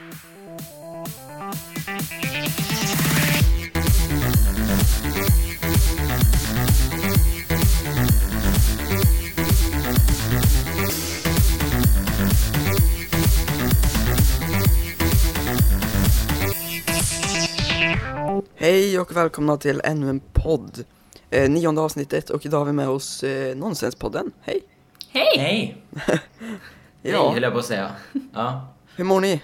Hej och välkomna till ännu en podd. Eh, nionde avsnittet och idag har vi med oss eh, Nonsenspodden. Hej! Hej! Hej! Ja, Hej höll jag på att säga. Ja. hur mår ni?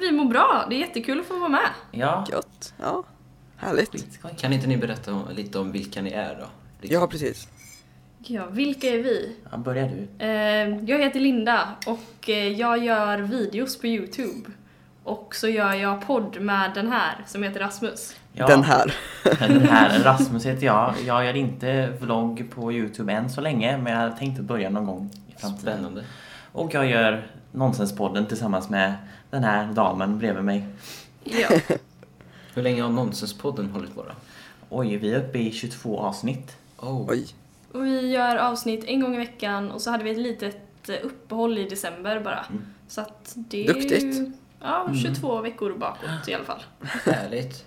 Vi mår bra, det är jättekul att få vara med. Ja, Gött? Ja, härligt. skitskoj. Kan inte ni berätta om, lite om vilka ni är då? Liksom. Ja, precis. Ja, vilka är vi? Eh, Ja, börjar du? jag heter Linda och eh, jag gör videos på Youtube. Och så gör jag podd med den här som heter Rasmus. Ja, Den här. Den här Rasmus heter jag. Jag gör inte vlogg på Youtube än så länge, men jag tänkte börja någon gång i framtiden. Spännande. Och jag gör Nonsenspodden tillsammans med den här damen bredvid mig. Ja, Hur länge har Nonsenspodden hållit på då? Oj, vi är uppe i 22 avsnitt. Oh. Oj. och vi gör avsnitt en gång i veckan och så hade vi ett litet eh, uppehåll i december bara. Så att det är Duktigt. ju ja, 22 veckor bakåt i alla fall. Härligt.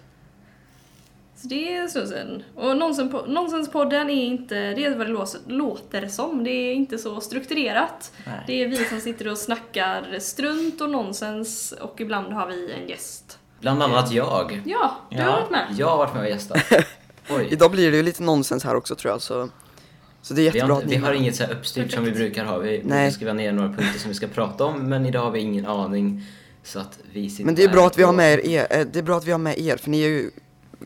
Så det är så sen. Och nonsenpo- Nonsenspodden är inte, det är vad det låter, som, det är inte så strukturerat. Nej. Det är vi som sitter och snackar strunt och nonsens och ibland har vi en gäst. Bland annat jag. Ja, du Ja. har varit med. Jag har varit med och gästat. Oj. Idag blir det ju lite nonsens här också tror jag, så, så det är Vi jättebra har, att inte, ni vi har inget så här uppstyrt som vi brukar ha. Vi brukar skriva ner några punkter som vi ska prata om, men idag har vi ingen aning. Så att vi sitter Men det är bra att vi har och- med er, eh, det är bra att vi har med er, för ni är ju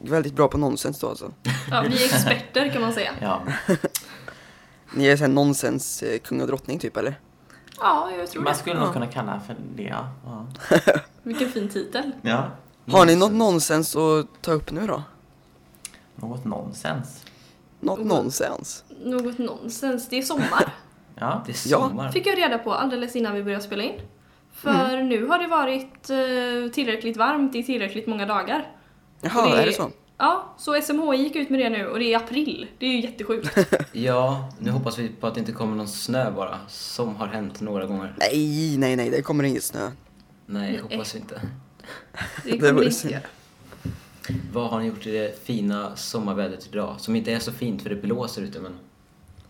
väldigt bra på nonsens då alltså. Ja, vi är experter kan man säga. Ja, Ni är såhär nonsens eh, kung och drottning typ eller? Ja, jag tror man det. skulle Ja. nog kunna kalla för det, ja. ja. Vilken fin titel. ja. Har ni något nonsens att ta upp nu då? Något nonsens. Något Oh. nonsens? Något nonsens. Det är sommar. Ja, Det är Ja. sommar. Fick jag reda på alldeles innan vi började spela in. För nu har det varit eh, tillräckligt varmt i tillräckligt många dagar. Jaha, det är det så? Ja, så SMHI gick ut med det nu och det är april. Det är ju jättesjukt. Ja, nu hoppas vi på att det inte kommer någon snö bara. Som har hänt några gånger. Nej, nej, nej, det kommer inget snö. Nej, hoppas vi inte. Det kommer det inte. Vad har ni gjort i det fina sommarvädret idag? Som inte är så fint för det blåser ute men...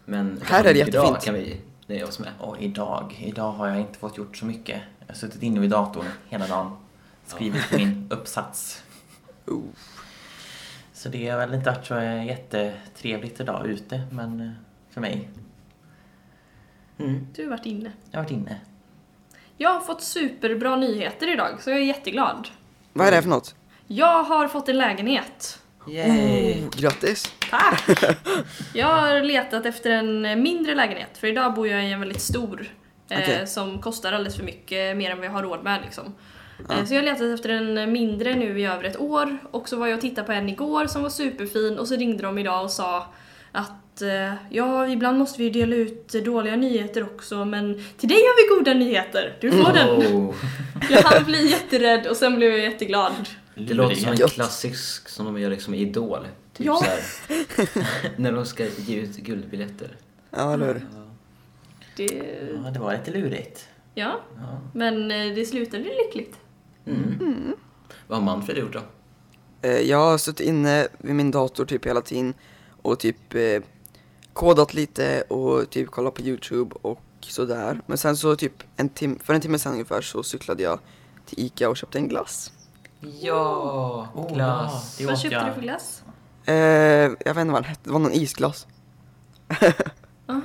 Men Här är det idag jättefint. kan vi nöja oss med. och idag, idag har jag inte fått gjort så mycket. Jag har suttit inne vid datorn hela dagen. Skrivit min uppsats. Oh. Så det har väl inte varit så jättetrevligt idag ute, men eh, för mig. Mm. Du har varit inne. Jag har varit inne. Jag har fått superbra nyheter idag, så jag är jätteglad. Vad är det för något? Jag har fått en lägenhet. Yay! Oh, grattis! Tack! Jag har letat efter en mindre lägenhet, för idag bor jag i en väldigt stor. Eh, Okej. Som kostar alldeles för mycket, mer än jag har råd med liksom. Eh, Så jag har letat efter en mindre nu i över ett år och så var jag och tittade på en igår som var superfin och så ringde de idag och sa att eh, ja, ibland måste vi dela ut dåliga nyheter också men till dig har vi goda nyheter. Du får den. Oh, Jag hann bli jätterädd och sen blev jag jätteglad. det låter som en klassisk som de gör liksom i Idol. Typ Ja. så här. När de ska ge ut guldbiljetter. Ja, eller hur? Det, Ja, det var lite lurigt. ja, Ja. men eh, det slutade lyckligt. Mm. Vad har Manfred gjort då? Eh, Jag har suttit inne vid min dator typ hela tiden och typ eh, kodat lite och typ kollat på Youtube och sådär. Men sen så typ en tim för en timme sedan ungefär så cyklade jag till Ica och köpte en glass. Ja, Oh, glass. ja, det Vad köpte du för glass? Eh, jag vet inte vad den hette, det var någon isglass. Aha.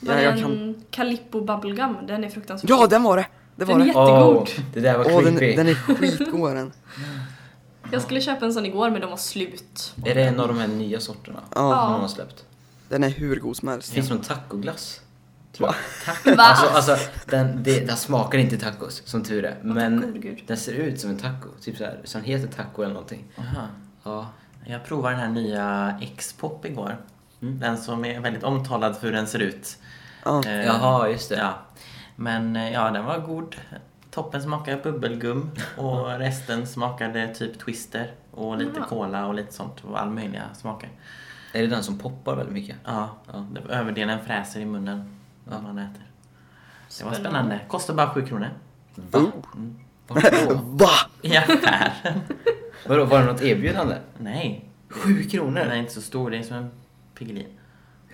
Ja, Var det jag en kan- Calippo bubblegum? Den är fruktansvärt Ja, den var det! Det var Den är det. jättegod. Åh, det där var Åh, den, creepy. den är skitgod den. Jag skulle köpa en sån igår men de var slut. Är det en av de här nya sorterna Ja, som de har släppt? den är hur god som helst. Finns det någon tacoglass? Tror jag. Va? Alltså, alltså den, det, den smakar inte tacos, som tur är. gode Men gud. den ser ut som en taco. Typ så här, så den heter taco eller någonting. Aha. Ja. Jag provade den här nya X-pop igår. Mm. Den som är väldigt omtalad för hur den ser ut. Ja. Eh, Jaha, just det. Ja. Men eh, ja, den var god. Toppen smakade bubbelgum och resten smakade typ twister och lite Jaha. cola och lite sånt och all möjliga smaker. Är det den som poppar väldigt mycket? Ja, Ja. överdelen fräser i munnen när Ja. man äter. Det var spännande. Kostar bara 7 kronor. Va? Mm. Va? I affären. Vadå, var det något erbjudande? Nej. Sju kronor? Den är inte så stor, det är som en Piggelin.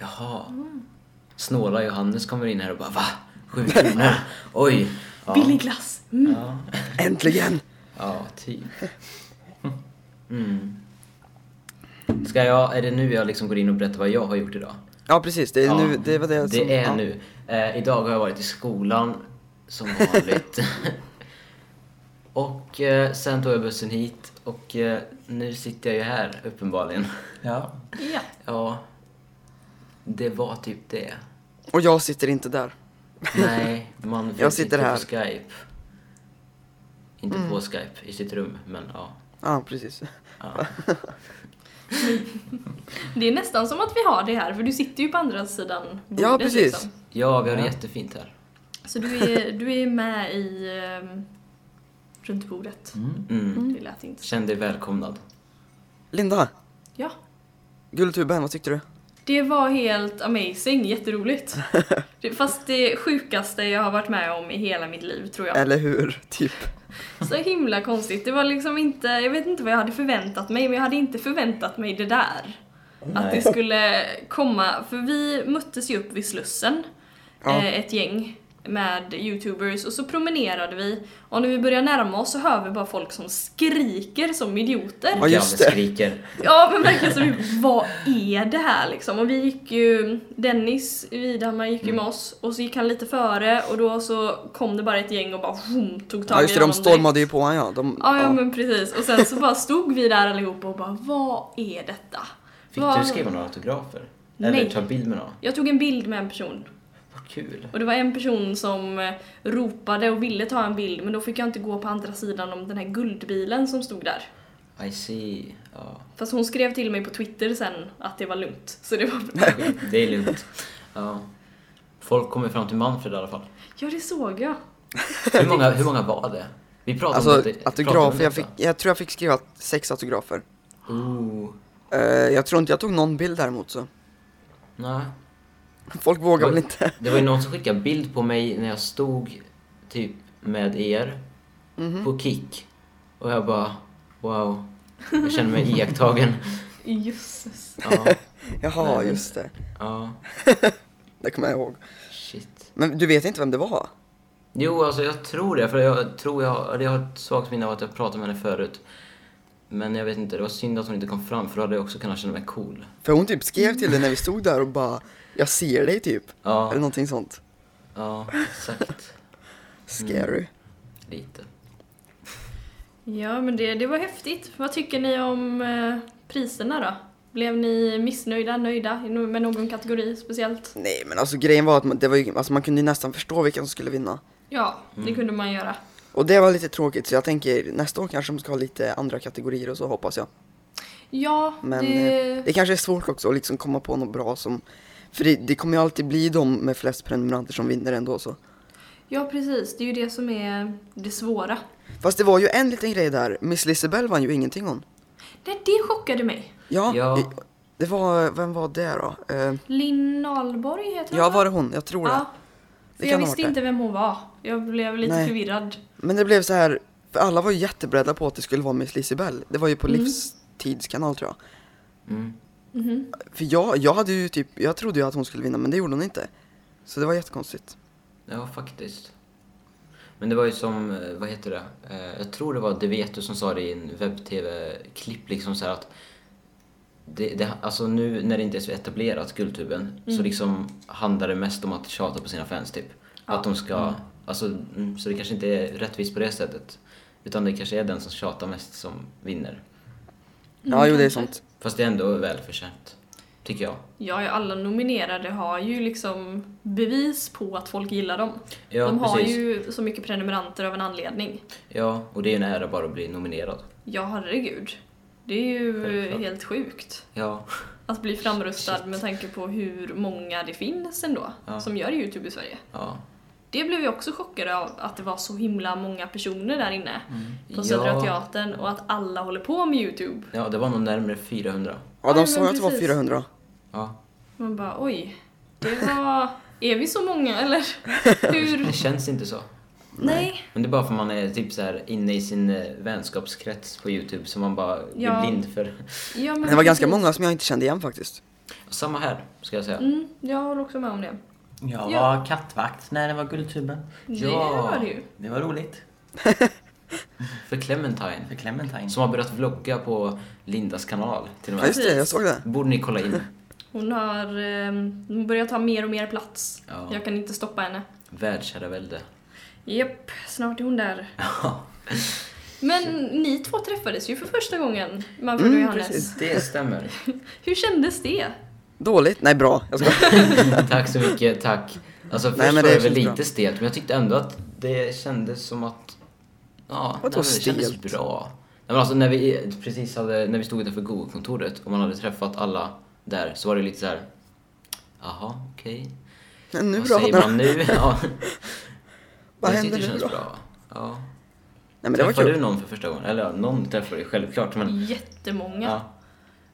Jaha. Snåla Johannes kommer in här och bara va? Sju kronor? Oj. Ja. Billig glass. Mm. Ja, Äntligen! ja typ. Mm. Ska jag, är det nu jag liksom går in och berättar vad jag har gjort idag? Ja precis, det, är Ja, nu, det var det som... Det är ja. nu. Eh, idag har jag varit i skolan som vanligt. och eh, sen tog jag bussen hit och eh, nu sitter jag ju här uppenbarligen. Ja. Ja. Ja, det var typ det. Och jag sitter inte där. Nej, man Jag sitter här. på Skype. Inte på Skype, i sitt rum, men ja. Ja, precis. ja. Det är nästan som att vi har det här, för du sitter ju på andra sidan bordet. Ja, precis. Liksom. Ja, vi har det Ja. jättefint här. Så du är, du är med i... Um, runt bordet. Mm. Mm. Det lät inte. Känn dig välkomnad. Linda, Ja. Guldtuben, vad tyckte du? Det var helt amazing, jätteroligt. Fast det sjukaste jag har varit med om i hela mitt liv, tror jag. Eller hur? Typ. Så himla konstigt. Det var liksom inte, jag vet inte vad jag hade förväntat mig, men jag hade inte förväntat mig det där. Att det skulle komma, för vi möttes ju upp vid Slussen, Ja. eh, ett gäng med youtubers och så promenerade vi och när vi börjar närma oss så hör vi bara folk som skriker som idioter. Ja, just det. skriker. Ja men verkligen så vi, vad är det här liksom? Och vi gick ju, Dennis Widhammar gick ju med oss och så gick han lite före och då så kom det bara ett gäng och bara vroom, tog tag Ja, just i det, de stormade ju på honom ja. De, Ja, ja men precis. Och sen så bara stod vi där allihopa och bara, vad är detta? Fick Vad- du skriva några autografer? Nej. Eller ta bild med någon? Jag tog en bild med en person. Kul. Och det var en person som eh, ropade och ville ta en bild men då fick jag inte gå på andra sidan om den här guldbilen som stod där. I see. Ja, Fast hon skrev till mig på Twitter sen att det var lugnt. Så det var bra. det är lugnt. Ja. Folk kommer fram till Manfred i alla fall. Ja, det såg jag. Hur många, hur många var det? Vi pratade Alltså om det. autografer, jag, fick, jag tror jag fick skriva sex autografer. Ooh. Eh, jag tror inte jag tog någon bild däremot så. Nej. Folk vågar väl inte. Det var ju någon som skickade bild på mig när jag stod typ med er Mhm. på Kik. Och jag bara, wow. Jag känner mig iakttagen. Jösses. Ja, Jaha, Nej. just det. ja, Det kommer jag ihåg. shit. Men du vet inte vem det var? Jo, alltså jag tror det. För jag tror jag, jag har ett svagt minne av att jag pratade med henne förut. Men jag vet inte, det var synd att hon inte kom fram för då hade jag också kunnat känna mig cool. För hon typ skrev till dig när vi stod där och bara Jag ser dig typ. Ja, Eller någonting sånt. ja, exakt. Scary. Lite. Ja, men det, det var häftigt. Vad tycker ni om eh, priserna då? Blev ni missnöjda, nöjda med någon kategori speciellt? Nej men alltså grejen var att man, det var ju, alltså, man kunde ju nästan förstå vilka som skulle vinna. Ja, Mm. det kunde man göra. Och det var lite tråkigt så jag tänker nästa år kanske de ska ha lite andra kategorier och så hoppas jag. Ja, Men det... eh, det kanske är svårt också att liksom komma på något bra som För det, det kommer ju alltid bli de med flest prenumeranter som vinner ändå så. Ja, precis. Det är ju det som är det svåra. Fast det var ju en liten grej där, Miss Lisabelle vann ju ingenting hon. Det, det chockade mig. Ja, Ja. det var, vem var det då? Eh, Linn Ahlborg heter ja hon, va? var det hon? Jag tror det. Ja. För Det jag visste inte vem hon var. Jag blev lite Nej. förvirrad. Men det blev så här, för alla var ju jätteberedda på att det skulle vara Miss Lisabelle. Det var ju på Mm. Livstidskanal tror jag. Mm. Mhm. För jag, jag hade ju typ, jag trodde ju att hon skulle vinna men det gjorde hon inte. Så det var jättekonstigt. Ja, faktiskt. Men det var ju som, eh, vad heter det? Eh, Jag tror det var Det vet du som sa det i en webb-tv-klipp liksom så här att det, det, alltså nu när det inte är så etablerat, Guldtuben, så liksom handlar det mest om att tjata på sina fans typ. Att de ska, alltså, mm, så det kanske inte är rättvist på det sättet. Utan det kanske är den som tjatar mest som vinner. Ja, jo det är kanske. Fast det är ändå välförtjänt. Tycker jag. Ja, alla nominerade har ju liksom bevis på att folk gillar dem. Ja, de har precis. ju så mycket prenumeranter av en anledning. Ja, och det är ju en ära bara att bli nominerad. Ja, herregud. Det är ju Självklart. helt sjukt. Ja, Att bli framröstad med tanke på hur många det finns ändå Ja. som gör Youtube i Sverige. ja. Det blev jag också chockad av att det var så himla många personer där inne på Ja. Södra Teatern och att alla håller på med Youtube. Ja, det var nog närmare 400. Ja, Ja, de sa att det var precis. 400. Ja. Man bara oj, det var... Är vi så många eller? Hur? Det känns inte så. Nej. Men det är bara för att man är typ så här inne i sin eh, vänskapskrets på Youtube så man bara Ja. blir blind för... Ja, det var ganska precis. många som jag inte kände igen faktiskt. Samma här, ska jag säga. Mm, jag håller också med om det. Jag Ja. var kattvakt när det var Guldtuben. Det Ja. var det ju. Det var roligt. För Clementine. För Clementine. Som har börjat vlogga på Lindas kanal till och Ja med. just det, jag såg det. Borde ni kolla in. Hon har ehm, hon börjat ta mer och mer plats. Ja. Jag kan inte stoppa henne. Världsherravälde. Japp, snart är hon där. Ja, Men ni två träffades ju för första gången, Manfred och Mm, Johannes. precis. det stämmer. Hur kändes det? Dåligt? Nej bra. Jag ska... tack så mycket, tack. Alltså först Nej, men var det det väl lite bra. stelt, men jag tyckte ändå att det kändes som att... Ja, nej, det kändes bra. Nej, men alltså när vi precis hade, när vi stod utanför Google-kontoret och man hade träffat alla där så var det lite så här. Jaha, okej. Men nu Vad då? säger man nu? Ja. Vad jag händer tyckte det nu känns då? bra. Ja. Nej men det var Träffade du någon för första gången? Eller ja, någon träffade du självklart men... Jättemånga. Ja.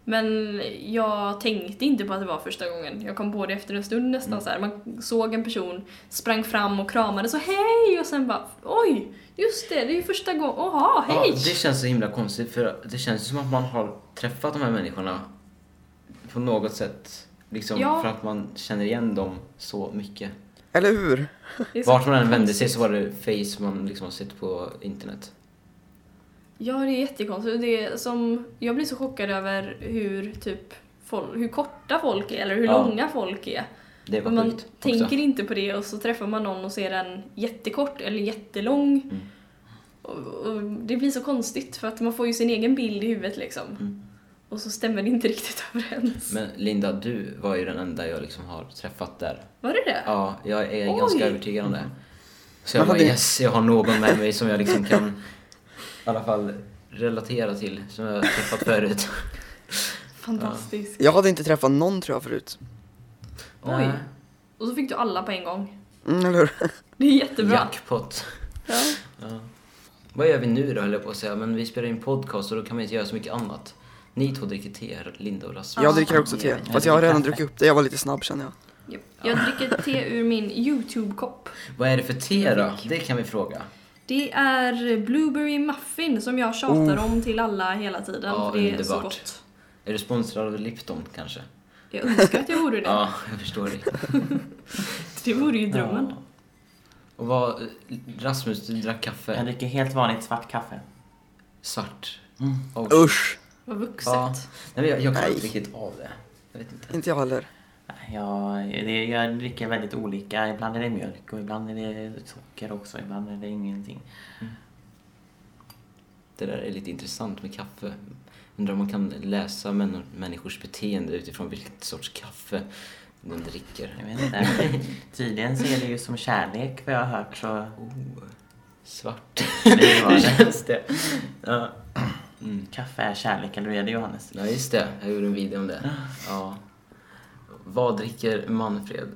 Men jag tänkte inte på att det var första gången. Jag kom på det efter en stund nästan Mm. så här. Man såg en person, sprang fram och kramade så hej och sen bara oj, just det, det är ju första gången, oha, Ja, hej! det känns så himla konstigt för det känns som att man har träffat de här människorna på något sätt. Liksom Ja. för att man känner igen dem så mycket. Eller hur? Vart man än vände sig så var det face man liksom har sett på internet. Ja, det är jättekonstigt. Det är som, jag blir så chockad över hur typ folk, hur korta folk är eller hur Ja. långa folk är. Det var Men man tänker också. inte på det och så träffar man någon och ser den jättekort eller jättelång. Mm. Och, och det blir så konstigt för att man får ju sin egen bild i huvudet liksom. Mm. Och så stämmer det inte riktigt överens. Men Linda, du var ju den enda jag liksom har träffat där. Var det det? Ja, jag är Oj. ganska övertygad om det. Så jag bara yes, jag har någon med mig som jag liksom kan i alla fall relatera till, som jag har träffat förut. Fantastiskt. Jag hade inte träffat någon tror jag förut. Oj. Nej. Och så fick du alla på en gång. Mm, eller hur? Det är jättebra. Jackpot. Ja. Ja. Vad gör vi nu då höll jag på att säga, men vi spelar in podcast och då kan man inte göra så mycket annat. Ni två dricker te, Linda och Rasmus. Jag dricker också te. Fast jag har redan druckit upp det. Jag var lite snabb känner jag. Jag dricker te ur min YouTube-kopp. Vad är det för te då? Det kan vi fråga. Det är blueberry muffin som jag tjatar om till alla hela tiden. Ja, det är så underbart. gott. Är du sponsrad av Lipton kanske? Jag önskar att jag vore det. Ja, jag förstår det. Det vore ju drömmen. Ja. Och vad, Rasmus, du drack Jag kaffe? dricker helt vanligt svart kaffe. Svart? Mm. Oh, Usch! Vad vuxet. Ja. Nej, jag, jag klarar inte riktigt av det. Jag vet inte. Inte jag heller. Jag, det, jag dricker väldigt olika. Ibland är det mjölk och ibland är det socker också. Ibland är det ingenting. Det där är lite intressant med kaffe. Undrar om man kan läsa män, människors beteende utifrån vilket sorts kaffe de dricker. Jag vet inte. Tydligen så är det ju som kärlek vad jag har hört så... Oh, svart. Det var det. känns det? Ja. Mm. Kaffe är kärlek, eller hur är det Johannes? ja, just det. Jag gjorde en video om det. Ja. Vad dricker Manfred?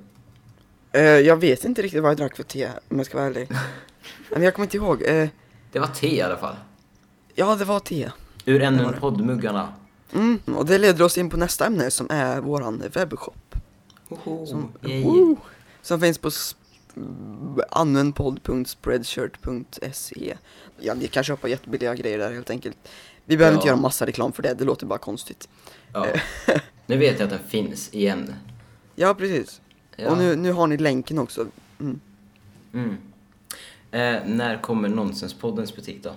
Eh, jag vet inte riktigt vad jag drack för te om jag ska vara ärlig. Men jag kommer inte ihåg. Eh, Det var te i alla fall. ja, det var te. Ur ännu en poddmuggarna. Mm, och det leder oss in på nästa ämne som är våran webbshop. Som. Woo! som finns på anvendpodd.spreadshirt.se Ja, ni kan köpa jättebilliga grejer där helt enkelt. Vi behöver inte Ja. göra massa reklam för det, det låter bara konstigt. Ja. Nu vet jag att den finns igen. Ja, precis. Ja. Och nu, nu har ni länken också. Mm. Mm. Eh, när kommer Nonsenspoddens butik då?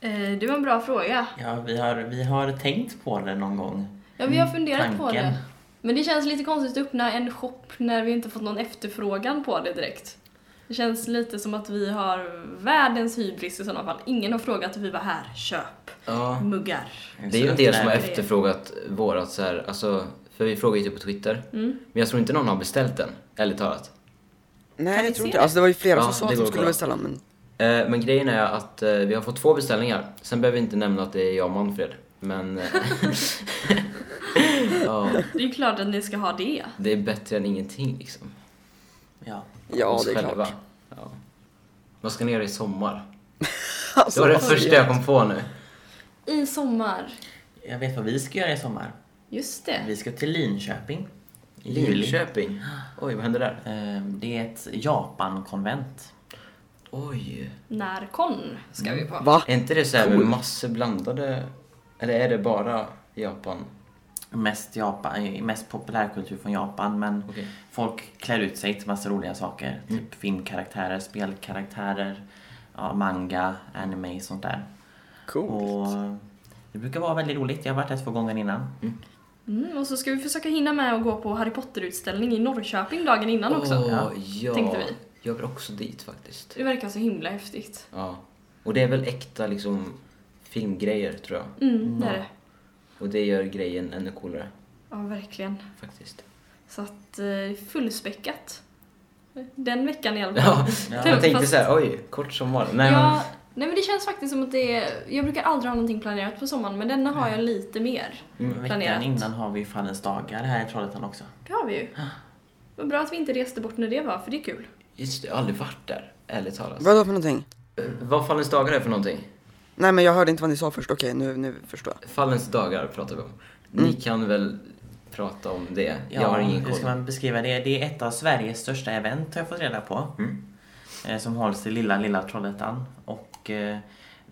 Eh, det var en bra fråga. Ja, vi har, vi har tänkt på det någon gång. Ja, vi har funderat på Tanken. det. Men det känns lite konstigt att öppna en shop när vi inte fått någon efterfrågan på det direkt. Det känns lite som att vi har världens hybris i sådana fall. Ingen har frågat vi var här, köp Ja. muggar. Det är ju en del som har efterfrågat vårat så här, alltså, för vi frågar ju typ på Twitter. Mm. Men jag tror inte någon har beställt den, ärligt talat. Nej, jag tror inte. det? Alltså det var ju flera Ja, som sa det att de skulle bra. beställa, men Eh, men grejen är att eh, vi har fått två beställningar. Sen behöver vi inte nämna att det är jag och Manfred. Men... eh, ja, Det är ju klart att ni ska ha det. det är bättre än ingenting liksom. Ja. Ja, Oss det är själva. klart. Ja. Vad ska ni göra i sommar? Det Alltså, var det första jag kom på nu. I sommar. Jag vet vad vi ska göra i sommar. Just det. Vi ska till Linköping. Linköping. Oj, vad hände där? Eh, Det är ett Japan-konvent. Oj. Närkon ska vi på. Va? Är inte det så här med massor blandade... Eller är det bara Japan? Mest, Japan, mest populärkultur från Japan men Okej. folk klär ut sig till massa roliga saker. Typ filmkaraktärer, spelkaraktärer, ja, manga, anime sånt där. Coolt. Och det brukar vara väldigt roligt. Jag har varit där två gånger innan. Mm, och så ska vi försöka hinna med att gå på Harry Potter-utställning i Norrköping dagen innan också. Åh, Ja. ja. Tänkte vi. Jag vill också dit faktiskt. Det verkar så himla häftigt. Ja. Och det är väl äkta liksom filmgrejer tror jag. Mm, det är det. Och det gör grejen ännu coolare Ja, verkligen. faktiskt. Så att eh, fullspäckat. Den veckan i alla fall. Ja, Ja. jag tänkte Fast- så här, oj, kort sommar. Nej, ja, nej men det känns faktiskt som att det är, jag brukar aldrig ha någonting planerat på sommaren men denna har jag lite mer Mm, Veckan planerat. innan har vi Fallens dagar här i Trollhättan också. Det har vi ju. Vad bra att vi inte reste bort när det var för det är kul. men just det, jag har aldrig varit där, ärligt talat. Vadå för någonting? Eh, Vad Fallens dagar är för någonting? Nej men jag hörde inte vad ni sa först, okej nu, nu förstår jag. Fallens dagar pratar vi om. Ni kan väl prata om det? jag har ingen hur koll. ska man beskriva det? Det är ett av Sveriges största event har jag fått reda på. Mm. Eh, som hålls i lilla, lilla Trollhättan. Och eh,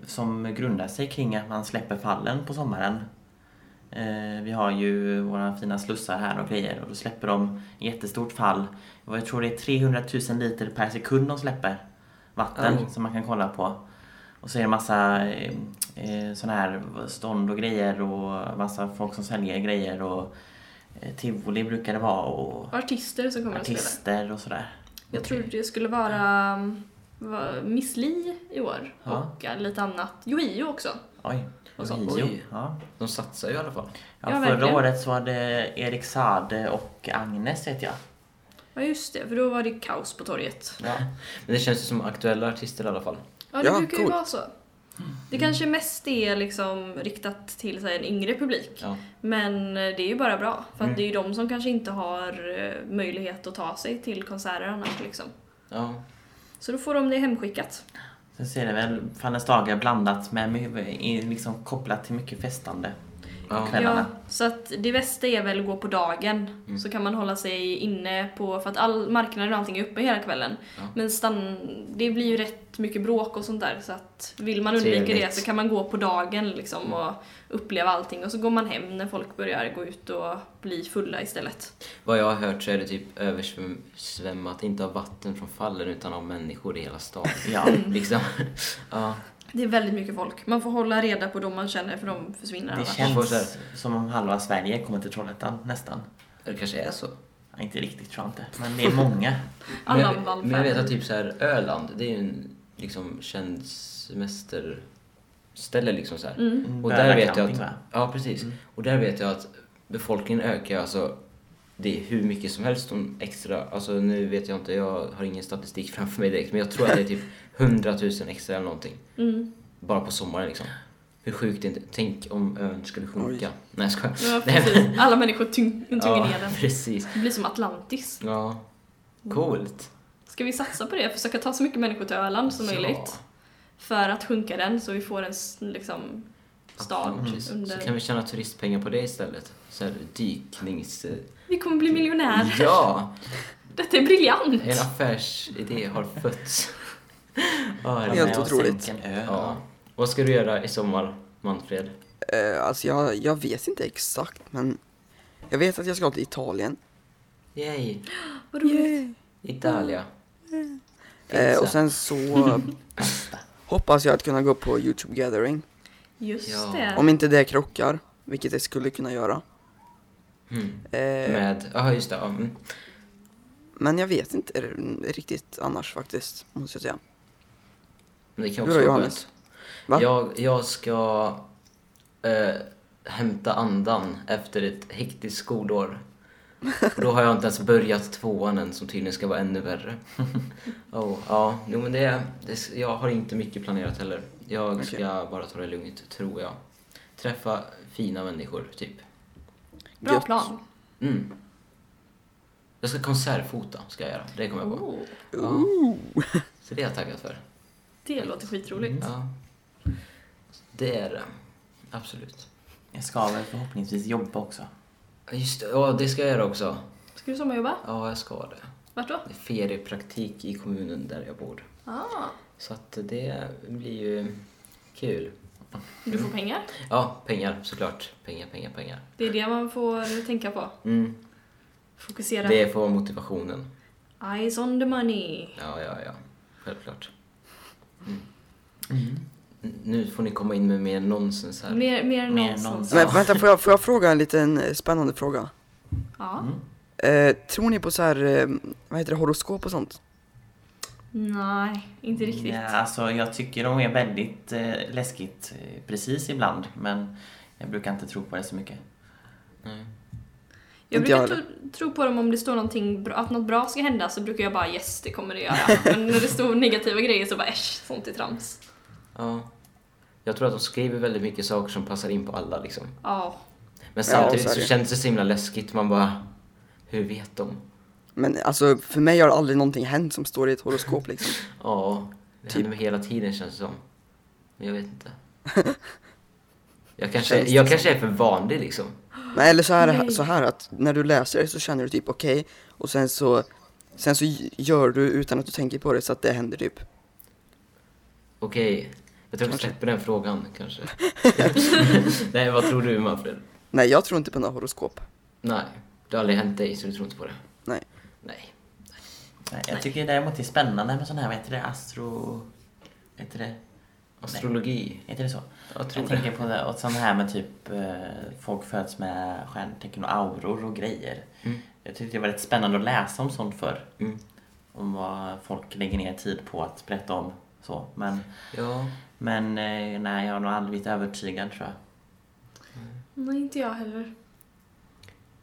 som grundar sig kring att man släpper fallen på sommaren. Eh, vi har ju våra fina slussar här och grejer och då släpper de jättestort fall. Jag tror det är 300 000 liter per sekund de släpper vatten Oh. som man kan kolla på. Och så är det massa eh, eh, såna här stånd och grejer och massa folk som säljer grejer och eh, tivoli brukar det vara och artister som kommer att spela. artister och sådär. Jag tror det skulle vara um, vad- Miss Li i år Ja. och eh, lite annat. Yohio också. Oj, Och. Oj. Ja. De satsar ju i alla fall. Ja, Ja, förra verkligen. året så var det Erik Sade och Agnes vet jag. Ja just det, för då var det kaos på torget. Ja. Men det känns ju som aktuella artister i alla fall. Ja det Ja, brukar ju coolt. vara så. Det kanske mest är liksom riktat till så här, en yngre publik. Ja. Men eh, det är ju bara bra. För att Mm. det är ju de som kanske inte har eh, möjlighet att ta sig till konserter annars liksom. Ja. Så då får de det hemskickat. Sen ser det väl Fallens dagar blandat med, liksom kopplat till mycket festande. Ja. Kvällarna. Ja, så att det bästa är väl att gå på dagen. Mm. Så kan man hålla sig inne på, för att all marknaden och allting är uppe hela kvällen. Ja. Men stann, det blir ju rätt mycket bråk och sånt där. Så att vill man undvika Trevligt. det så kan man gå på dagen liksom och uppleva allting. Och så går man hem när folk börjar gå ut och bli fulla istället. Vad jag har hört så är det typ översvämmat, inte av vatten från fallen utan av människor i hela stan. Ja. liksom. Ja. Det är väldigt mycket folk. Man får hålla reda på de man känner för de försvinner Det får så här- känns som om halva Sverige kommer till Trollhättan nästan. Det kanske är så. Ja, inte riktigt tror jag inte, men det är många. Men jag, men jag vet att typ så här Öland, det är ju en liksom känd semesterställe liksom så här. Mm. Och där vet jag att, va? ja precis. Och där vet jag att befolkningen ökar alltså det är hur mycket som helst om extra, alltså nu vet jag inte, jag har ingen statistik framför mig direkt men jag tror att det är typ 100 000 extra eller någonting. Mm. Bara på sommaren liksom. Hur sjukt är inte? Tänk om ön skulle sjunka. Oj. Nej jag skojar. Ja, precis. Alla människor tyng- tynger Ja, ner den. precis. Det blir som Atlantis. Ja. Coolt. Ska vi satsa på det? Försöka ta så mycket människor till Öland som möjligt. Ja. För att sjunka den så vi får en liksom, stad Precis. under... Så kan vi tjäna turistpengar på det istället. Så här dyknings... Vi kommer bli miljonärer. Ja! Detta är briljant! En affärsidé har fötts. Ja, Helt otroligt. ja. Vad ska du göra i sommar, Manfred? Eh, alltså jag, jag vet inte exakt men jag vet att jag ska till Italien. Yay! Vad roligt. Italia. Eh, och sen så hoppas jag att kunna gå på Youtube Gathering. Just Ja. det. Om inte det krockar, vilket det skulle kunna göra. Mm. Eh, Med... Ja, just det. Mm. men jag vet inte riktigt annars faktiskt, måste jag säga. Men det kan också vara skönt. Va? Jag, jag ska eh, hämta andan efter ett hektiskt skolår. Och då har jag inte ens börjat tvåan än som tydligen ska vara ännu värre. oh, ja, jo, men det, det, jag har inte mycket planerat heller. Jag ska bara ta det lugnt, tror jag. Träffa fina människor, typ. Bra Gött. plan. Mm. Jag ska konsertfota, ska jag göra. Det kommer jag på. Oh, Ja. Så det är jag taggad för. Det låter skitroligt. Ja. Det är det. Absolut. Jag ska väl förhoppningsvis jobba också. Just det, ja det ska jag göra också. Ska du sommarjobba? Ja, jag ska det. Vart då? Det är Feriepraktik i kommunen där jag bor. Ah, Så att det blir ju kul. Du får pengar. Ja, pengar såklart. Pengar, pengar, pengar. Det är det man får tänka på. Mm. Fokusera. Det får motivationen. Eyes on the money. Ja, ja, ja. Självklart. Mm. N- Nu får ni komma in med mer nonsens här. Mer, mer Mer nonsens. nonsens. Men vänta, får jag, får jag fråga en liten eh, spännande fråga? Ja. Eh, tror ni på så här, eh, vad heter det, horoskop och sånt? Nej, inte riktigt. Ja, alltså, jag tycker de är väldigt eh, läskigt eh, precis ibland, men jag brukar inte tro på det så mycket. Nej. Jag brukar tro, tro på dem om det står någonting bra, att något bra ska hända så brukar jag bara yes, det kommer det göra. Men när det står negativa grejer så bara äsch, sånt är trams. Ja. Jag tror att de skriver väldigt mycket saker som passar in på alla liksom. Ja. Men Ja, samtidigt så är så det. känns det så himla läskigt. Man bara, hur vet de? Men alltså för mig har aldrig någonting hänt som står i ett horoskop liksom. Ja, det Typ. händer hela tiden känns det som. Men jag vet inte. Jag kanske, jag kanske är för vanlig liksom. Nej, eller så här, Nej. så här att när du läser det så känner du typ okej och sen så Sen så gör du utan att du tänker på det så att det händer typ. Okej, jag tror vi Kanske. släpper den frågan kanske. Nej, vad tror du Manfred? Nej, jag tror inte på några horoskop. Nej, det har aldrig hänt dig så du tror inte på det? Nej. Nej. Nej, jag tycker däremot det är spännande med sån här, vad heter det, astro... Vad heter det? Astrologi? Heter det så? Jag tror Jag det. tänker på det, och sån här med typ eh, folk föds med stjärntecken och auror och grejer. Mm. Jag tyckte det var rätt spännande att läsa om sånt för Mm. Om vad folk lägger ner tid på att berätta om. Så. Men, Ja, men eh, nej, jag har nog aldrig blivit övertygad tror jag. Nej, inte jag heller.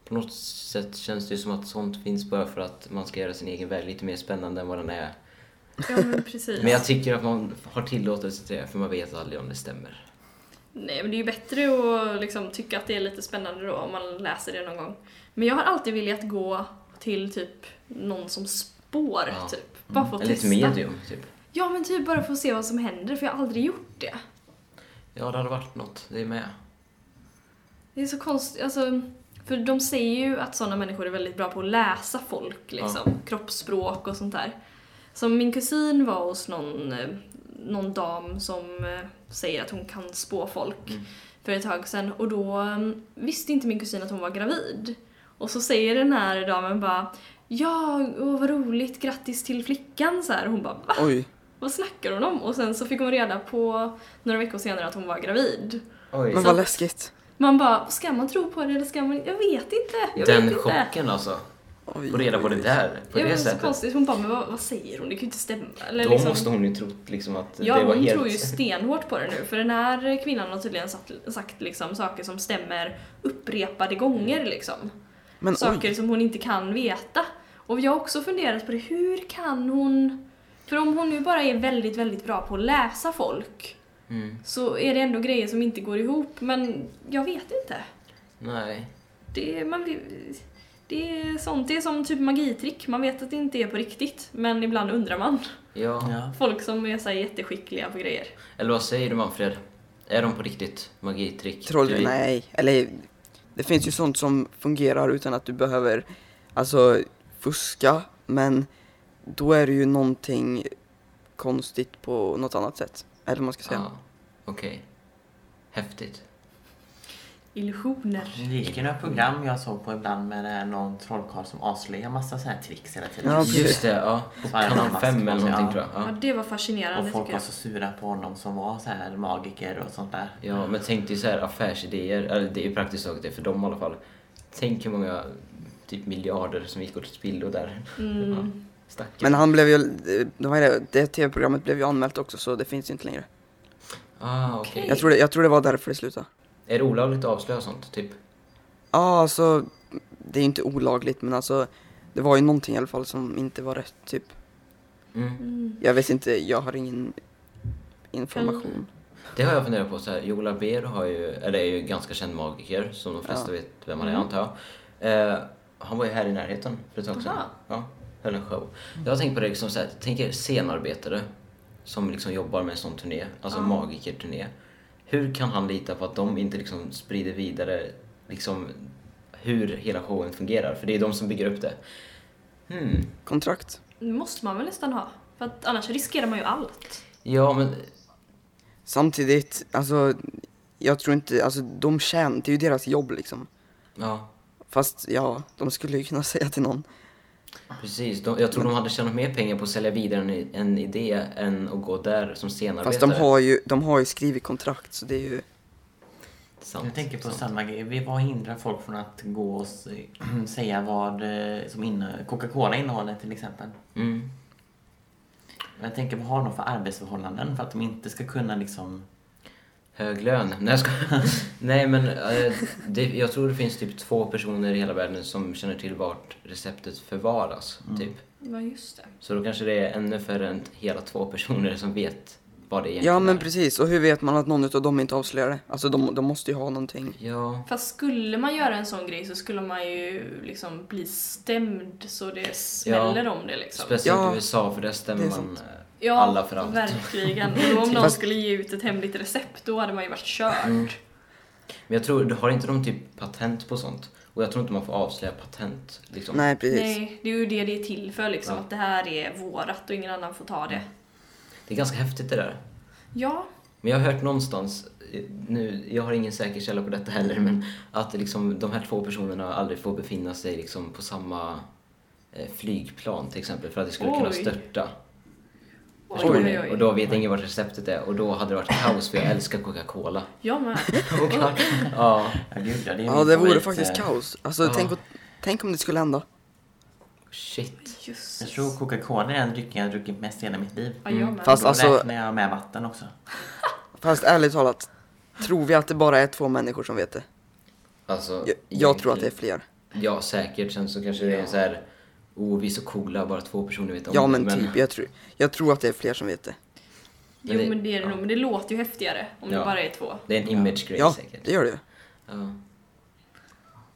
på något sätt känns det ju som att sånt finns bara för att man ska göra sin egen värld lite mer spännande än vad den är. Ja, men precis. Men jag tycker att man har tillåtelse till det, för man vet aldrig om det stämmer. Nej, men det är ju bättre att liksom tycka att det är lite spännande då om man läser det någon gång. Men jag har alltid velat gå till typ någon som spår, Ja. typ. Bara för att Eller ett testa. medium, typ. Ja, men typ bara för att se vad som händer, för jag har aldrig gjort det. Ja, det hade varit något. Det är med. Det är så konstigt, alltså, för de säger ju att sådana människor är väldigt bra på att läsa folk, liksom. Kroppsspråk och sånt där. Som min kusin var hos någon, eh, någon dam som eh, säger att hon kan spå folk Mm. för ett tag sedan och då eh, visste inte min kusin att hon var gravid. Och så säger den här damen bara Ja, åh, vad roligt, grattis till flickan så här. Och hon bara va? Oj. Vad snackar hon om? Och sen så fick hon reda på några veckor senare att hon var gravid. Oj. Men vad läskigt. Man bara, ska man tro på det eller ska man Jag vet inte. Jag Den vet inte. chocken alltså. Oj. Få reda på det där, på Ja, det så sättet. konstigt. Hon bara, men vad, vad säger hon? Det kan ju inte stämma. Eller Då liksom, måste hon ju trott liksom att Ja, det var hon helt... tror ju stenhårt på det nu. För den här kvinnan har tydligen sagt, sagt liksom saker som stämmer upprepade gånger liksom. Men saker oj. som hon inte kan veta. Och jag har också funderat på det, hur kan hon... För om hon nu bara är väldigt, väldigt bra på att läsa folk Mm. så är det ändå grejer som inte går ihop. Men jag vet inte. Nej. Det, man, det är sånt, det är som typ magitrick. Man vet att det inte är på riktigt, men ibland undrar man. Ja. Ja. Folk som är så jätteskickliga på grejer. Eller vad säger du Manfred? Är de på riktigt magitrick? Troll, Du- nej. Eller det finns ju sånt som fungerar utan att du behöver alltså fuska. Men då är det ju någonting konstigt på något annat sätt. Eller vad man ska säga. Ja. Okej. Häftigt. Illusioner. Det gick ju några program jag såg på ibland med det här någon trollkarl som avslöjar massa sådana här tricks hela tiden. Ja. Just det, ja. Han Kanal massa 5 eller någonting ja. tror jag. Ja, Ja. det var fascinerande Och folk var så sura på honom som var så här magiker och sånt där. ja, men tänk dig så här affärsidéer, eller det är ju praktiskt taget det för dem i alla fall. Tänk hur många typ miljarder som gick åt spillo där. Mm. Stackare. Men han blev ju, det, var det, det tv-programmet blev ju anmält också så det finns ju inte längre. Ah, okej. Okej. Jag tror det, jag tror det var därför det slutade. Är det olagligt att avslöja sånt, typ? Ja, alltså det är inte olagligt men alltså det var ju någonting i alla fall som inte var rätt typ. Mm. Mm. Jag vet inte, jag har ingen information. Det har jag funderat på. Så här, Joel Arber har ju, eller är ju ganska känd magiker, som de flesta Ja. vet vem han är Mm. antar jag. Eh, han var ju här i närheten för ett tag sedan. Ja, höll en show. Jag har tänkt på det liksom så här, tänk er scenarbetare som liksom jobbar med en sån turné, alltså Ja. magikerturné. Hur kan han lita på att de inte liksom sprider vidare liksom hur hela showen fungerar? För det är de som bygger upp det. Hmm. Kontrakt? Det måste man väl nästan ha. För att annars riskerar man ju allt. Ja, men Samtidigt, alltså, jag tror inte, alltså de tjänar, det är ju deras jobb liksom. ja, Fast ja, de skulle ju kunna säga till någon. Precis. De, jag tror de hade tjänat mer pengar på att sälja vidare en, en idé än att gå där som scenarbetare. Fast de har ju, de har ju skrivit kontrakt så det är ju, Sant, Jag tänker på sant. samma grej. Vi- Vad hindrar folk från att gå och säga vad eh, som inne, Coca-Cola innehåller till exempel? Mm. Jag tänker, vad har de för arbetsförhållanden för att de inte ska kunna liksom... Hög lön. Nej, jag ska... Nej men eh, det, jag tror det finns typ två personer i hela världen som känner till vart receptet förvaras. Mm. Typ. Ja, just det. Så då kanske det är ännu färre än hela två personer som vet vad det egentligen ja men är. precis, och hur vet man att någon av dem inte avslöjar det? Alltså de, de måste ju ha någonting. Ja, Fast skulle man göra en sån grej så skulle man ju liksom bli stämd så det smäller om det liksom. speciellt Ja, i USA för där stämmer man sant. Ja, alla för allt. verkligen. Och om någon skulle ge ut ett hemligt recept, då hade man ju varit körd. Mm. Men jag tror, har inte de typ patent på sånt? Och jag tror inte man får avslöja patent. Liksom. Nej precis. Nej, det är ju det det är till för liksom, Ja. att det här är vårat och ingen annan får ta det. Det är ganska häftigt det där. Ja, Men jag har hört någonstans, eh, nu, jag har ingen säker källa på detta heller, men att liksom, de här två personerna aldrig får befinna sig liksom, på samma eh, flygplan till exempel för att det skulle kunna Oj. störta. Oj, Förstår oj, ni? oj. Och då vet ingen vart receptet är och då hade det varit kaos för jag älskar Coca-Cola. Jag med. Ja, Ja, gud, ja, det är Ja det vore faktiskt eh, kaos. Alltså Ja. tänk, tänk om det skulle hända. shit. Just. Jag tror Coca-Cola är den drycken jag har druckit mest i hela mitt liv. Ja, jag med. Fast Då alltså- räknar jag med vatten också. Fast ärligt talat, tror vi att det bara är två människor som vet det? Alltså, Jag, jag tror att det är fler. Ja, säkert. Sen så kanske det är så här, oh vi är så coola, bara två personer vet om Ja det. men typ, jag tror, jag tror att det är fler som vet det. Jo det- men det är det nog, men det låter ju häftigare om Ja. det bara är två. Det är en image-grej Ja, säkert. det gör det ju. Ja,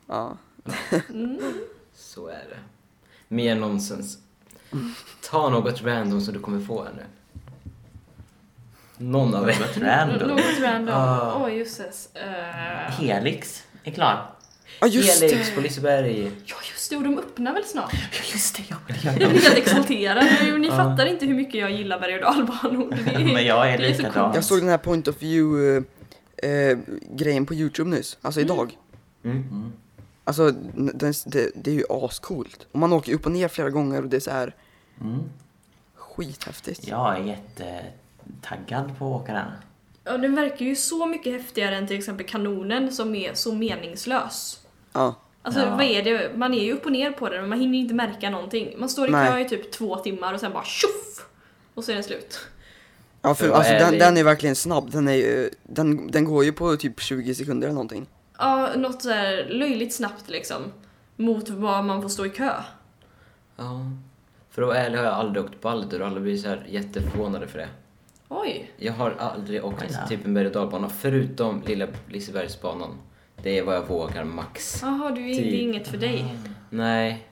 Ja. Mm. så är det. Mer nonsens. Ta något random som du kommer få här nu. Någon av er. Något random. Något random. Ah. Oj jösses. Uh, Helix är klar. Ja just Helix det! på Liseberg. ja just det, och de öppnar väl snart? Just det, ja. men det gör Jag blir helt exalterad. Ni fattar inte hur mycket jag gillar berg och dalbanor. Det Men jag är det likadan. Jag såg den här point of view eh, eh, grejen på youtube nyss, alltså idag. Mm. Mm. Alltså den, det, det är ju ascoolt. Och man åker upp och ner flera gånger och det är så här Mm. skithäftigt. Jag är jättetaggad på att åka den. Ja, den verkar ju så mycket häftigare än till exempel kanonen som är så meningslös. Ja. Alltså Ja. vad är det? Man är ju upp och ner på den men man hinner ju inte märka någonting. Man står i kö i typ två timmar och sen bara tjoff! Och så är den slut. Ja För för alltså den, den är verkligen snabb, den är ju, den, den går ju på typ 20 sekunder eller någonting. Ja, något så här löjligt snabbt liksom. Mot vad man får stå i kö. Ja. För att vara ärlig har jag aldrig åkt Balder och alla blir så här jätteförvånade för det. Oj. Jag har aldrig åkt typ en berg och dalbana förutom lilla Lisebergsbanan. Det är vad jag vågar max. Jaha, du är Typ. det är inget för dig. Nej.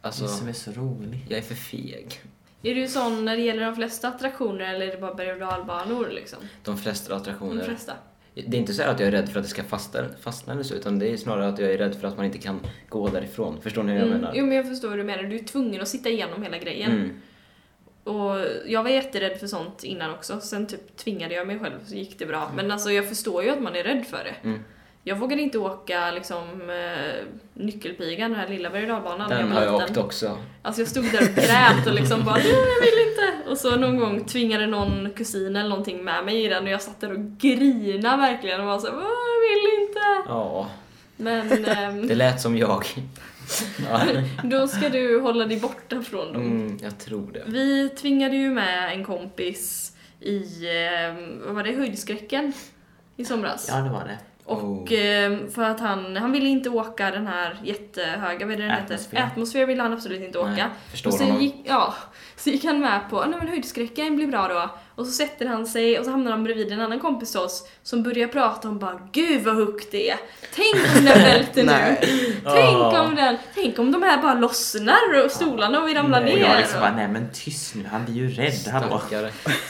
Det Alltså, som är så roligt. jag är för feg. Är du sån när det gäller de flesta attraktioner eller är det bara berg och dalbanor liksom? De flesta De attraktioner. flesta. Det är inte så här att jag är rädd för att det ska fastna, fastna eller så, utan det är snarare att jag är rädd för att man inte kan gå därifrån. Förstår ni hur jag Mm. menar? Jo men jag förstår vad du menar. Du är tvungen att sitta igenom hela grejen. Mm. Och jag var jätterädd för sånt innan också. Sen typ tvingade jag mig själv så gick det bra. Men alltså jag förstår ju att man är rädd för det. Jag vågade inte åka liksom eh, nyckelpigan, den här lilla berg och Den har jag åkt också. Alltså jag stod där och grät och liksom bara "Nej, jag vill inte. Och så någon gång tvingade någon kusin eller någonting med mig i den och jag satt där och grina verkligen och var så här, "Åh, jag vill inte. Ja, Men ehm, det lät som jag. ja. då ska du hålla dig borta från dem. mm, jag tror det. Vi tvingade ju med en kompis i, ehm, vad var det, höjdskräcken i somras. Ja, det var det. Och Oh. ehm, för att han, han ville inte åka den här jättehöga, vad är det den heter? Atmosfär. Atmosfär ville han absolut inte åka. Nej, förstår och så honom. gick, ja, så gick han med på, nej men höjdskräcken blir bra då. Och så sätter han sig och så hamnar han bredvid en annan kompis till oss som börjar prata om bara Gud vad högt det är. Tänk om den välter nu. Nej. Tänk om den, tänk om de här bara lossnar och stolarna och vi ramlar Och jag ner. liksom bara, nej men tyst nu, han blir ju rädd. Hallå.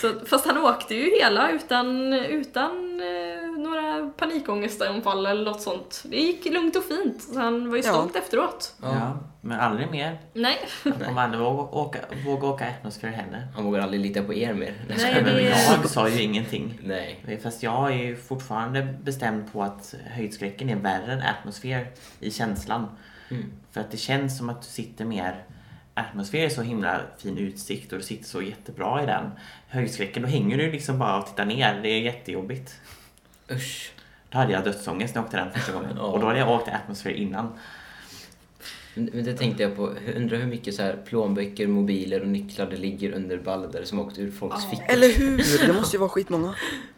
Så, fast han åkte ju hela utan, utan eh, några panikångestanfall eller något sånt. Det gick lugnt och fint. Så han var ju Ja. stolt efteråt. Ja. Men aldrig mer. Nej, Han kommer aldrig våga åka, våga åka atmosfär heller. Han vågar aldrig lita på er mer. Nej, Men det- jag sa ju ingenting. Nej. Fast jag är ju fortfarande bestämd på att höjdskräcken är värre än atmosfär i känslan. Mm. För att det känns som att du sitter mer... Atmosfär är så himla fin utsikt och du sitter så jättebra i den. Höjdskräcken, då hänger du liksom bara och tittar ner. Det är jättejobbigt. Usch. Då hade jag dödsångest när jag åkte den första gången. Ja. Och då hade jag åkt atmosfär innan. Men det tänkte jag på, Hur- undrar hur mycket så här plånböcker, mobiler och nycklar det ligger under Balder som åkt ur folks Ja. fickor. Eller hur? Det måste ju vara skitmånga.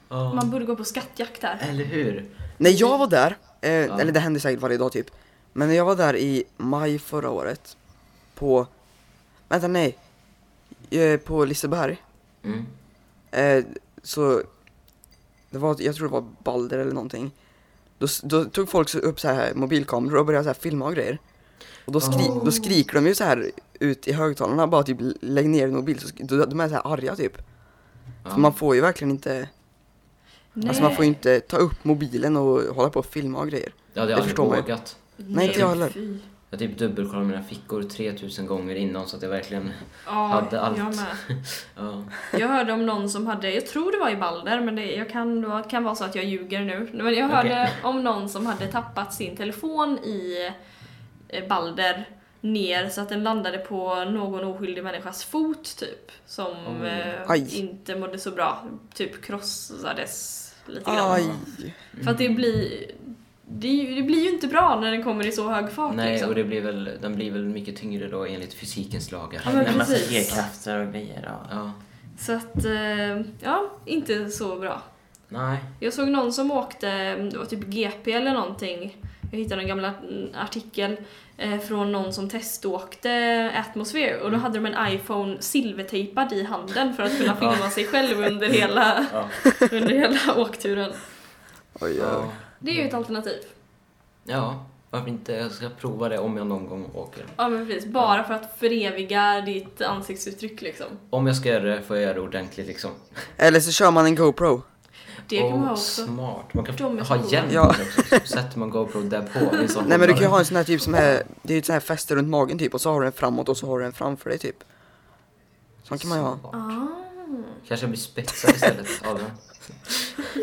Ja. man borde gå på skattjakt där. Eller hur? När jag var där, eh, eller det händer säkert varje dag typ. Men när jag var där i maj förra året. På, vänta nej. Eh, på Liseberg. Mm. Eh, så, det var, jag tror det var Balder eller någonting. Då, då tog folk så upp så här mobilkameror och började så här filma och grejer. Och då, skri, Oh. då skriker de ju så här ut i högtalarna bara typ lägg ner din mobil. Så, de är så här arga typ. Ja. För man får ju verkligen inte, Nej. alltså man får ju inte ta upp mobilen och hålla på och filma och grejer. Jag hade det aldrig förstår man ju. vågat. Nej, inte jag heller. Jag typ dubbelkollade mina fickor 3000 gånger innan så att jag verkligen... Ja, Hade allt. jag med. Ja. Jag hörde om någon som hade, jag tror det var i Balder, men det jag kan, det kan vara så att jag ljuger nu. Men jag hörde Okej. om någon som hade tappat sin telefon i Balder ner så att den landade på någon oskyldig människas fot typ. Som eh, Aj. inte mådde så bra. Typ krossades lite grann. Aj! För att det blir, det, det blir ju inte bra när den kommer i så hög fart Nej, liksom. och det blir väl, den blir väl mycket tyngre då enligt fysikens lagar. Ja, men Med massa precis. G-krafter och grejer. Och... Ja. Så att, eh, ja, inte så bra. Nej. Jag såg någon som åkte, det var typ GP eller någonting. Jag hittade en gammal mm, artikel eh, från någon som teståkte Atmosphere och då hade de en iPhone silvertejpad i handen för att kunna filma sig själv under hela, Ja. under hela åkturen. Oj. Ja. Det är ju ett alternativ. ja, varför inte? Jag ska prova det om jag någon gång åker. Ja men precis, bara för att föreviga ditt ansiktsuttryck liksom. Om jag ska göra det får jag göra det ordentligt liksom. Eller så kör man en GoPro. Det kan man ha också. Smart. Man kan De är ha coola. hjälm Ja. också. Så sätter man GoPro där på. Nej men du kan ju ha en sån här typ som är, det är ju ett sån här fäste runt magen typ och så har du den framåt och så har du den framför dig typ. Sån kan man ju ha. Smart. Ah. Kanske blir spetsad istället av den.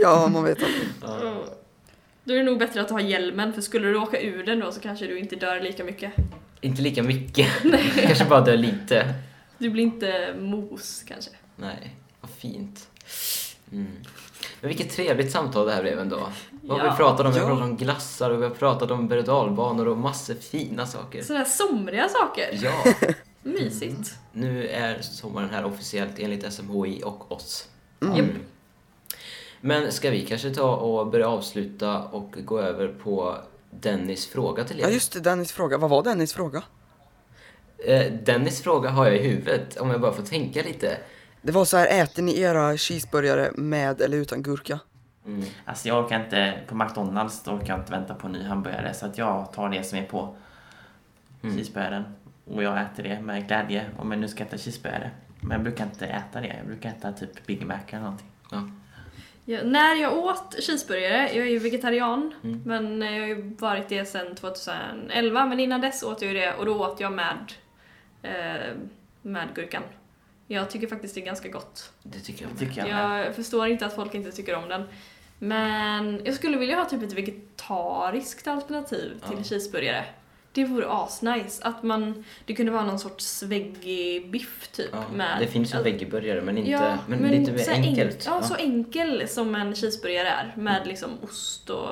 Ja, man vet aldrig. Ja. Ja. Då är det nog bättre att ha hjälmen för skulle du åka ur den då så kanske du inte dör lika mycket. Inte lika mycket. Kanske bara dö lite. Du blir inte mos kanske. Nej, vad fint. Mm. Men vilket trevligt samtal det här blev ändå. Vad Ja. vi pratat om? Vi har pratat om glassar och vi har pratat om berg och massor fina saker. Sådana här somriga saker. Ja, Mysigt. nu är sommaren här officiellt enligt SMHI och oss. Mm. Japp. Men ska vi kanske ta och börja avsluta och gå över på Dennis fråga till er? Ja just det, Dennis fråga. Vad var Dennis fråga? Eh, Dennis fråga har jag i huvudet, om jag bara får tänka lite. Det var så här, äter ni era cheeseburgare med eller utan gurka? Mm. Alltså jag orkar inte, på McDonalds då orkar jag inte vänta på en ny hamburgare så att jag tar det som är på Mm. cheeseburgaren. Och jag äter det med glädje om jag nu ska äta cheeseburgare. Men jag brukar inte äta det, jag brukar äta typ Big Mac eller någonting. Ja. Ja, när jag åt cheeseburgare, jag är ju vegetarian, Mm. men jag har ju varit det sedan 2011, men innan dess åt jag ju det och då åt jag med, eh, med gurkan. Jag tycker faktiskt det är ganska gott. Det tycker jag Det tycker jag med. Jag förstår inte att folk inte tycker om den. Men jag skulle vilja ha typ ett vegetariskt alternativ till Ja. cheeseburgare. Det vore asnice. Att man, det kunde vara någon sorts veggie-biff typ. Ja, med, det finns ju Alltså, veggieburgare men inte, Ja, men, lite mer enkelt. enk- ja, så enkel som en cheeseburgare är. Med liksom ost och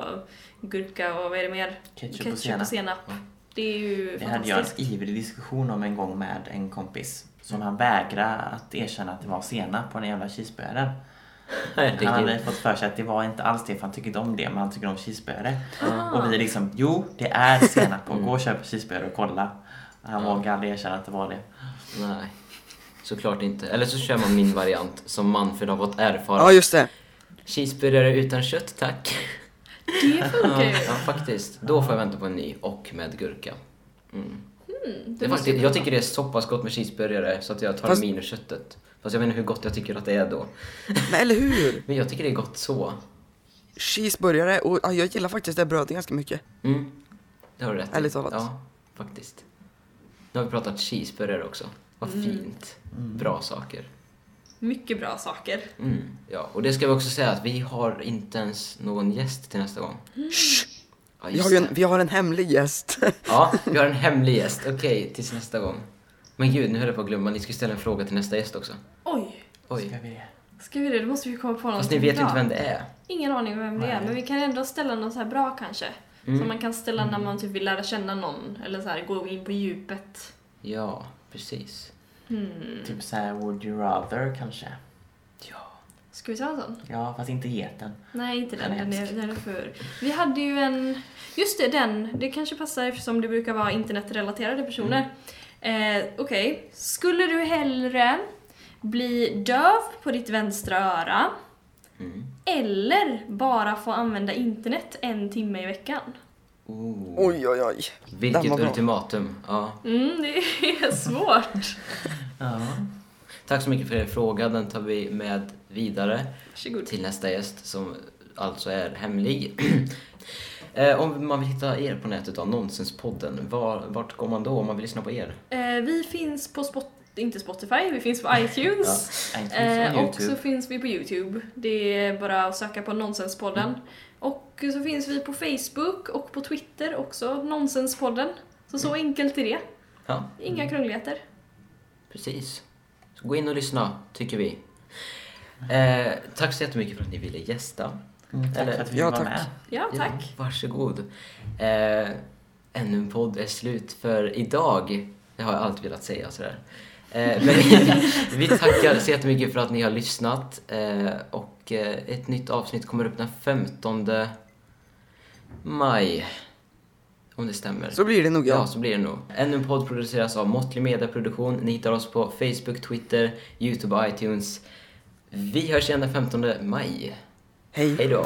gurka och vad är det mer? Ketchup, och senap. senap. Ja. Det är ju Det hade jag en fantastiskt. ivrig diskussion om en gång med en kompis. Som han vägrade att erkänna att det var senap på den jävla cheeseburgaren. Han hade fått för sig att det var inte alls det för han tycker inte om det men han tycker om cheeseburgare. Ah. Och vi liksom, jo det är senap och gå och köp cheeseburgare och kolla. Han vågade aldrig erkänna att det var det. Nej, såklart inte. Eller så kör man min variant som Manfred har fått erfara. Ja just det. Cheeseburgare utan kött, tack. Det funkar ju. Ja, faktiskt. Då får jag vänta på en ny och med gurka. Mm. Mm, Det det är faktiskt, jag tycker det är så pass gott med cheeseburgare så att jag tar Fast- minus köttet. Fast jag vet inte hur gott jag tycker att det är då. Men eller hur? Men jag tycker det är gott så. cheeseburgare och ja, jag gillar faktiskt det brödet ganska mycket. Mm, det har du rätt. Ärligt talat. Ja, faktiskt. Nu har vi pratat cheeseburgare också. Vad Mm. fint. Bra saker. Mycket bra saker. Mm, ja, och det ska vi också säga att vi har inte ens någon gäst till nästa gång. Shh, Ja, vi, har ju en, vi har en hemlig gäst. Ja, vi har en hemlig gäst. Okej, tills nästa gång. Men gud, nu höll jag på att glömma. Ni ska ställa en fråga till nästa gäst också. Oj, Oj. Ska vi det? ska vi det? Då måste vi komma på något Fast ni vet ju bra. inte vem det är. Ingen aning vem det är, Nej. men vi kan ändå ställa något så här bra kanske. Mm. Som man kan ställa när man typ vill lära känna någon, eller så här gå in på djupet. Ja, precis. Hmm. Typ såhär would you rather kanske? Ska vi ta en sån? Ja, fast inte geten. Nej, inte den. Den är Den är, den är för... Vi hade ju en... Just det, den. Det kanske passar eftersom det brukar vara internetrelaterade personer. Eh, Okej. Skulle du hellre bli döv på ditt vänstra öra Mm. eller bara få använda internet en timme i veckan? Oh. Oj, oj, oj. Vilket ultimatum. Ja. Mm, det är svårt. Ja. Tack så mycket för er fråga. Den tar vi med vidare Varsågod. till nästa gäst som alltså är hemlig. Eh, om man vill hitta er på nätet då, Nonsenspodden, var, vart går man då om man vill lyssna på er? Eh, vi finns på Spot... Inte Spotify, vi finns på iTunes. iTunes Eh, och och så finns vi på Youtube. Det är bara att söka på Nonsenspodden. Och så finns vi på Facebook och på Twitter också, Nonsenspodden. Så så enkelt är det. Ja, Inga krångligheter. precis. Så gå in och lyssna, tycker vi. Eh, tack så jättemycket för att ni ville gästa. Mm, tack eller- för att vi Ja, var tack. med. Ja, tack. Ja, varsågod. Eh, ännu en podd är slut för idag. Det har jag alltid velat säga sådär. Eh, men vi tackar så jättemycket för att ni har lyssnat. Eh, och eh, ett nytt avsnitt kommer upp den 15 maj. Om det stämmer. Så blir det nog Ja, ja. så blir det nog. Ännu en podd produceras av Måttlig Media Produktion. Ni hittar oss på Facebook, Twitter, Youtube och iTunes. Vi hörs igen den 15 maj. Hej då.